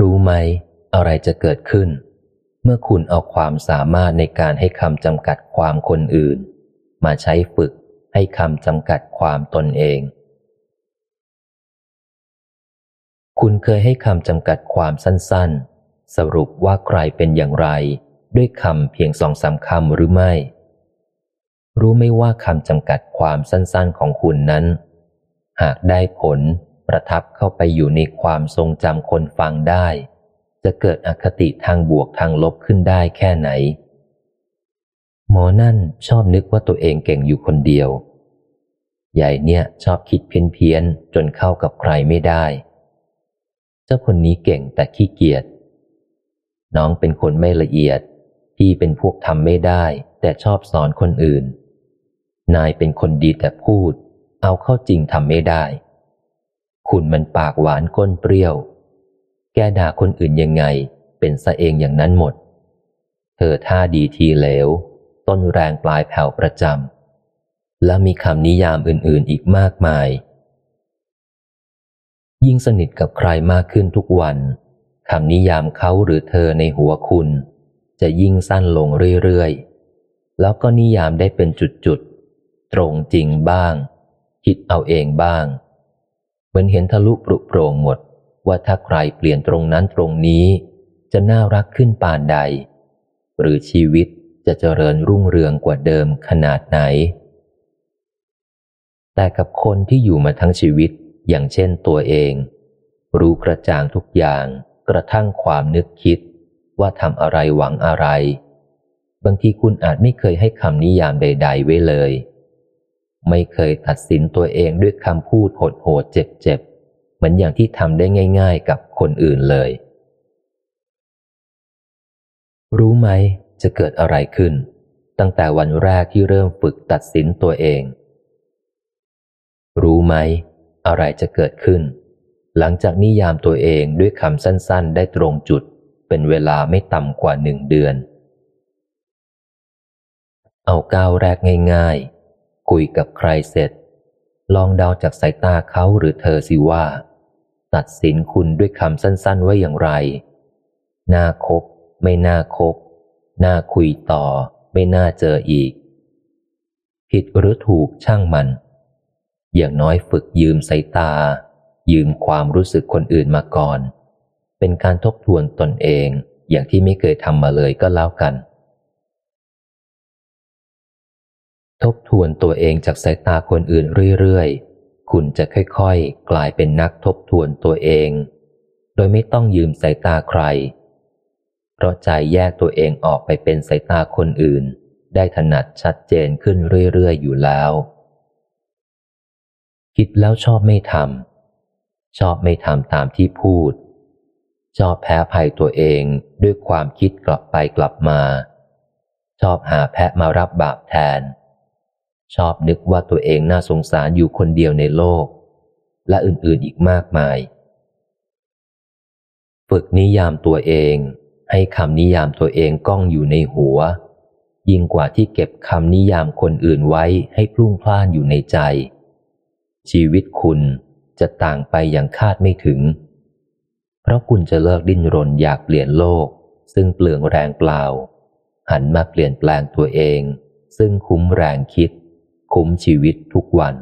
รู้ไหม อะไรจะเกิดขึ้น เมื่อคุณเอาความสามารถในการให้คำจำกัดความคนอื่น มาใช้ฝึกให้คำจำกัดความตนเอง คุณเคยให้คำจำกัดความสั้น ๆ สรุปว่าใครเป็นอย่างไร ด้วยคำเพียงสองสามคำหรือไม่ รู้ไม่ว่าคำจำกัดความสั้น ๆ ของคุณนั้น หากได้ผล ประทับเข้าไปอยู่ในความทรงจำคนฟังได้ จะเกิดอคติทางบวกทางลบขึ้นได้แค่ไหน หมอนั่นชอบนึกว่าตัวเองเก่งอยู่คนเดียว ใหญ่เนี่ยชอบคิดเพี้ยนเพียนจนเข้ากับใครไม่ได้ เจ้าคนนี้เก่งแต่ขี้เกียจ น้องเป็นคนไม่ละเอียด พี่เป็นพวกทำไม่ได้ แต่ชอบสอนคนอื่น นายเป็นคนดีแต่พูด เอาเข้าจริงทำไม่ได้ คุณมันปากหวานก้นเปรี้ยว แกด่าคนอื่นยังไง เป็นซะเองอย่างนั้นหมด เธอท่าดีทีเหลว ต้นแรงปลายแผ่วประจำ และมีคำนิยามอื่นๆอีกมากมาย ยิ่งสนิทกับใครมากขึ้นทุกวันคำนิยามเขาหรือเธอในหัวคุณ จะยิ่งสั้นลงเรื่อยๆ แล้วก็นิยามได้เป็นจุดๆ ตรงจริงบ้าง คิดเอาเองบ้าง เหมือนเห็นทะลุปรุโปร่งหมด ว่าถ้าใครเปลี่ยนตรงนั้นตรงนี้ จะน่ารักขึ้นปานใด หรือชีวิตจะเจริญรุ่งเรืองกว่าเดิมขนาดไหน แต่กับคนที่อยู่มาทั้งชีวิตอย่างเช่นตัวเอง รู้กระจ่างทุกอย่าง กระทั่งความนึกคิด ว่าทำอะไรหวังอะไร บางทีคุณอาจไม่เคยให้คำนิยามใด ๆ ไว้เลย ไม่เคยตัดสินตัวเองด้วยคำพูดโหดๆเจ็บๆ เหมือนอย่างที่ทำได้ง่าย ๆ กับคนอื่นเลย รู้ไหมจะเกิดอะไรขึ้น ตั้งแต่วันแรกที่เริ่มฝึกตัดสินตัวเอง รู้ไหม อะไรจะเกิดขึ้น หลังจากนิยามตัวเองด้วยคำสั้น ๆ ได้ตรงจุด เป็นเวลาไม่ต่ำกว่าหนึ่งเดือน เอาก้าวแรกง่าย คุยกับใครเสร็จ ลองเดาจากสายตาเขาหรือเธอสิว่า ตัดสินคุณด้วยคำสั้นๆว่าอย่างไร น่าคบ ไม่น่าคบ น่าคุยต่อ ไม่น่าเจออีก ผิดหรือถูกช่างมัน อย่างน้อยฝึกยืมสายตา ยืมความรู้สึกคนอื่นมาก่อน เป็นการทบทวนตนเองอย่างที่ไม่เคยทำมาเลยก็แล้วกัน ทบทวนตัวเองจากสายตาคนอื่นเรื่อยๆ คุณจะค่อยๆ กลายเป็นนักทบทวนตัวเอง โดยไม่ต้องยืมสายตาใคร เพราะใจแยกตัวเองออกไปเป็นสายตาคนอื่น ได้ถนัดชัดเจนขึ้นเรื่อยๆ อยู่แล้ว คิดแล้วชอบไม่ทำ ชอบไม่ทำตามที่พูด ชอบแพ้ภัยตัวเองด้วยความคิดกลับไปกลับมา ชอบหาแพะมารับบาปแทน ชอบนึกว่าตัวเองน่าสงสารอยู่คนเดียวในโลก และอื่นๆอีกมากมาย ฝึกนิยามตัวเอง ให้คำนิยามตัวเองก้องอยู่ในหัว ยิ่งกว่าที่เก็บคำนิยามคนอื่นไว้ให้พลุ่งพล่านอยู่ในใจ ชีวิตคุณจะต่างไปอย่างคาดไม่ถึง เพราะคุณจะเลิกดิ้นรนอยากเปลี่ยนโลก ซึ่งเปลืองแรงเปล่า หันมาเปลี่ยนแปลงตัวเอง ซึ่งคุ้มแรงคิด คุ้มชีวิตทุกวัน